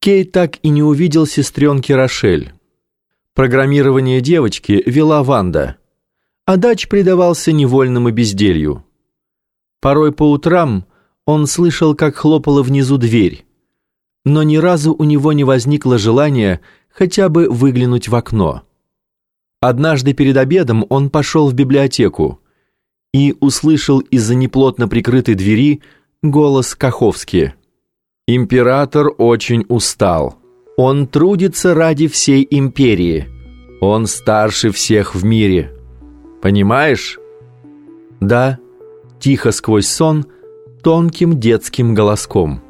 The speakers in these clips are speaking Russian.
Кей так и не увидел сестренки Рошель. Программирование девочки вела Ванда, а Дач предавался невольному безделью. Порой по утрам он слышал, как хлопала внизу дверь, но ни разу у него не возникло желания хотя бы выглянуть в окно. Однажды перед обедом он пошел в библиотеку и услышал из-за неплотно прикрытой двери голос Каховски. «Император очень устал. Он трудится ради всей империи. Он старше всех в мире. Понимаешь?» «Да», тихо сквозь сон, тонким детским голоском.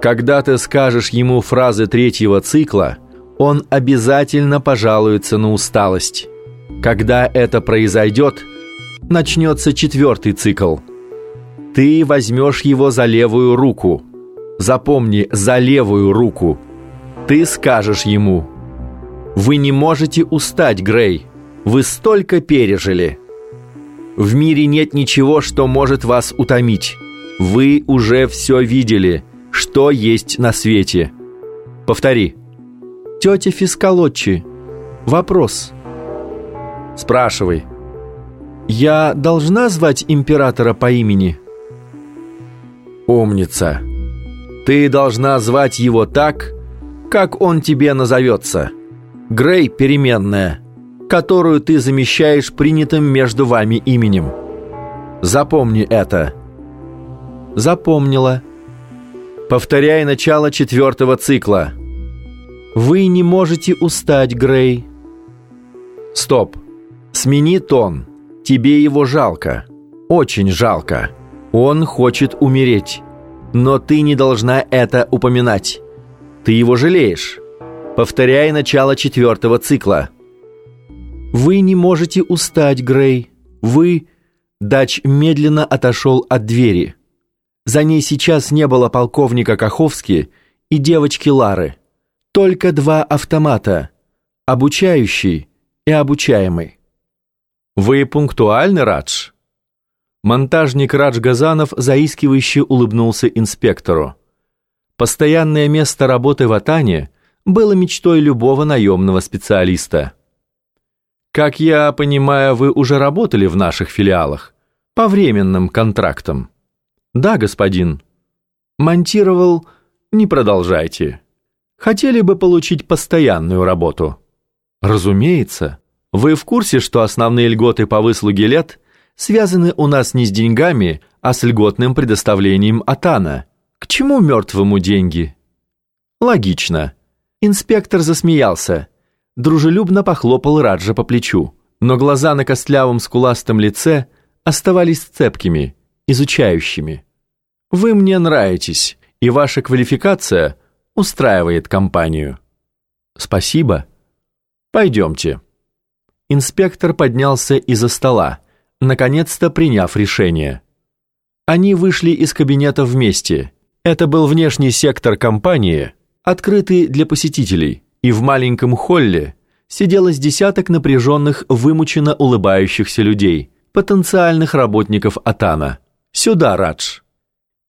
Когда ты скажешь ему фразы третьего цикла, он обязательно пожалуется на усталость. Когда это произойдет, начнется четвертый цикл. Ты возьмешь его за левую руку. Запомни, за левую руку. Ты скажешь ему, «Вы не можете устать, Грей. Вы столько пережили». В мире нет ничего, что может вас утомить. Вы уже все видели, что есть на свете. Повтори. Тетя Фискалотчи. Вопрос. Спрашивай. Я должна звать императора по имени? Умница. Ты должна звать его так, как он тебе назовется. Грей переменная которую ты замещаешь принятым между вами именем. Запомни это. Запомнила. Повторяй начало четвертого цикла. Вы не можете устать, Грей. Стоп. Смени тон. Тебе его жалко. Очень жалко. Он хочет умереть. Но ты не должна это упоминать. Ты его жалеешь. Повторяй начало четвертого цикла. «Вы не можете устать, Грей. Вы...» Дач медленно отошел от двери. За ней сейчас не было полковника Каховски и девочки Лары. Только два автомата. Обучающий и обучаемый. «Вы пунктуальны, Радж?» Монтажник Радж Газанов заискивающе улыбнулся инспектору. Постоянное место работы в Атане было мечтой любого наемного специалиста. Как я понимаю, вы уже работали в наших филиалах по временным контрактам. Да, господин. Монтировал, не продолжайте. Хотели бы получить постоянную работу? Разумеется. Вы в курсе, что основные льготы по выслуге лет связаны у нас не с деньгами, а с льготным предоставлением Атана? К чему мертвому деньги? Логично. Инспектор засмеялся дружелюбно похлопал Раджа по плечу, но глаза на костлявом скуластом лице оставались цепкими, изучающими. «Вы мне нравитесь, и ваша квалификация устраивает компанию». «Спасибо. Пойдемте». Инспектор поднялся из-за стола, наконец-то приняв решение. Они вышли из кабинета вместе. Это был внешний сектор компании, открытый для посетителей – и в маленьком холле сидело с десяток напряженных, вымученно улыбающихся людей, потенциальных работников Атана. «Сюда, Радж!»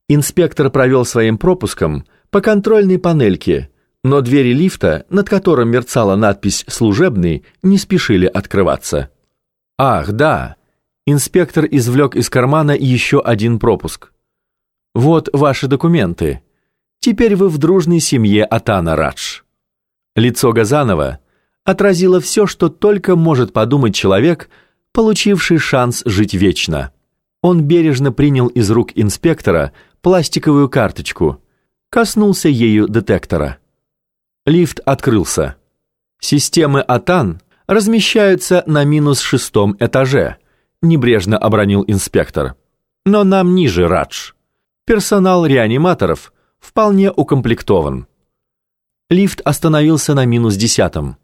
Инспектор провел своим пропуском по контрольной панельке, но двери лифта, над которым мерцала надпись «Служебный», не спешили открываться. «Ах, да!» Инспектор извлек из кармана еще один пропуск. «Вот ваши документы. Теперь вы в дружной семье Атана Радж». Лицо Газанова отразило все, что только может подумать человек, получивший шанс жить вечно. Он бережно принял из рук инспектора пластиковую карточку, коснулся ею детектора. Лифт открылся. Системы АТАН размещаются на минус шестом этаже, небрежно обронил инспектор. Но нам ниже, Радж. Персонал реаниматоров вполне укомплектован. Лифт остановился на минус десятом.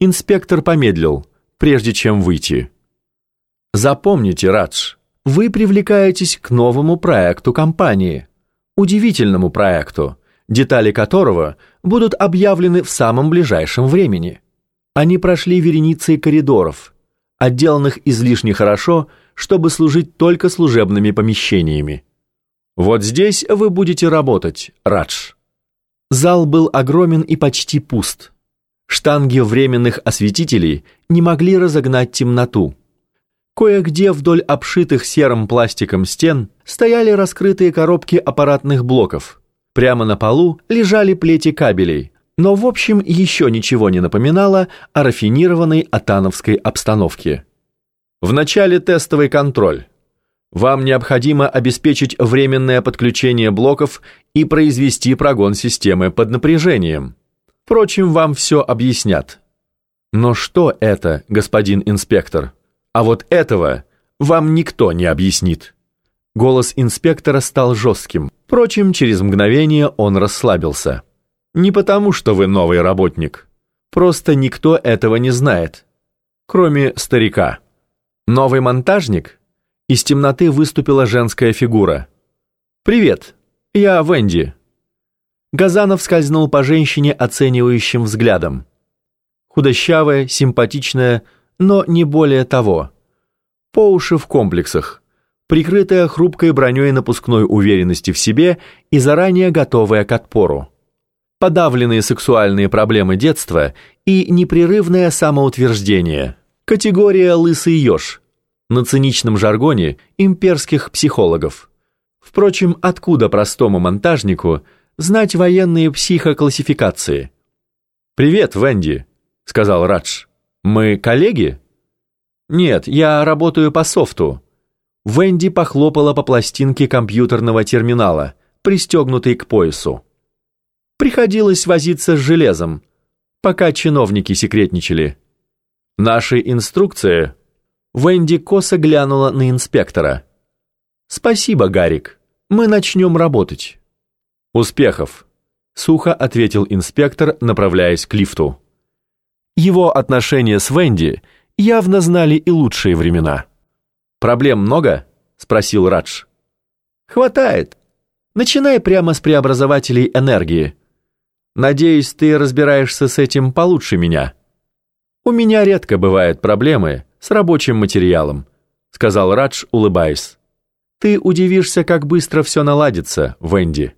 Инспектор помедлил, прежде чем выйти. Запомните, Радж, вы привлекаетесь к новому проекту компании. Удивительному проекту, детали которого будут объявлены в самом ближайшем времени. Они прошли вереницей коридоров, отделанных излишне хорошо, чтобы служить только служебными помещениями. Вот здесь вы будете работать, Радж. Зал был огромен и почти пуст. Штанги временных осветителей не могли разогнать темноту. Кое-где вдоль обшитых серым пластиком стен стояли раскрытые коробки аппаратных блоков. Прямо на полу лежали плети кабелей, но в общем еще ничего не напоминало о рафинированной атановской обстановке. В начале тестовый контроль. Вам необходимо обеспечить временное подключение блоков и произвести прогон системы под напряжением. Впрочем, вам все объяснят. Но что это, господин инспектор? А вот этого вам никто не объяснит. Голос инспектора стал жестким. Впрочем, через мгновение он расслабился. Не потому, что вы новый работник. Просто никто этого не знает. Кроме старика. Новый монтажник? Из темноты выступила женская фигура. «Привет, я Венди». Газанов скользнул по женщине оценивающим взглядом. Худощавая, симпатичная, но не более того. По уши в комплексах, прикрытая хрупкой броней напускной уверенности в себе и заранее готовая к отпору. Подавленные сексуальные проблемы детства и непрерывное самоутверждение. Категория «лысый еж», на циничном жаргоне имперских психологов. Впрочем, откуда простому монтажнику знать военные психоклассификации? «Привет, Венди», — сказал Радж. «Мы коллеги?» «Нет, я работаю по софту». Венди похлопала по пластинке компьютерного терминала, пристегнутой к поясу. Приходилось возиться с железом, пока чиновники секретничали. Наши инструкции Венди косо глянула на инспектора. «Спасибо, Гарик. Мы начнем работать». «Успехов», — сухо ответил инспектор, направляясь к лифту. Его отношения с Венди явно знали и лучшие времена. «Проблем много?» — спросил Радж. «Хватает. Начинай прямо с преобразователей энергии. Надеюсь, ты разбираешься с этим получше меня. У меня редко бывают проблемы, с рабочим материалом», сказал Радж, улыбаясь. «Ты удивишься, как быстро все наладится, Венди».